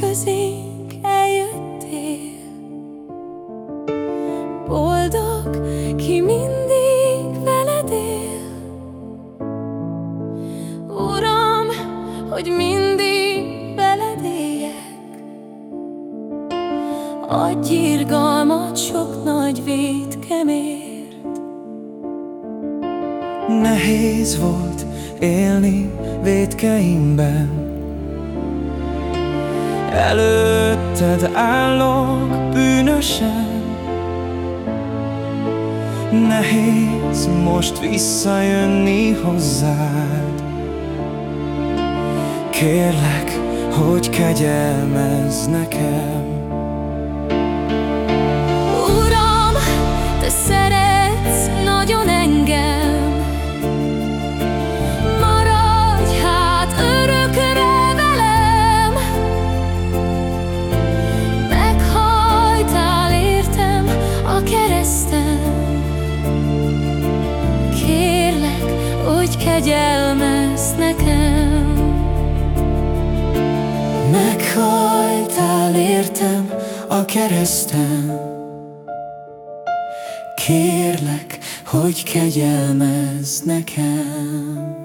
közénk eljöttél. Boldog, ki mindig veled él. Uram, hogy mindig veled éljek. Adj irgalmat sok nagy vétkemért Nehéz volt élni védkeimben Előtted állok bűnösen. Nehéz most visszajönni hozzád. Kérlek, hogy kegyelmezz nekem hogy kegyelmezz nekem. Meghajtál értem a kereszten Kérlek, hogy kegyelmezz nekem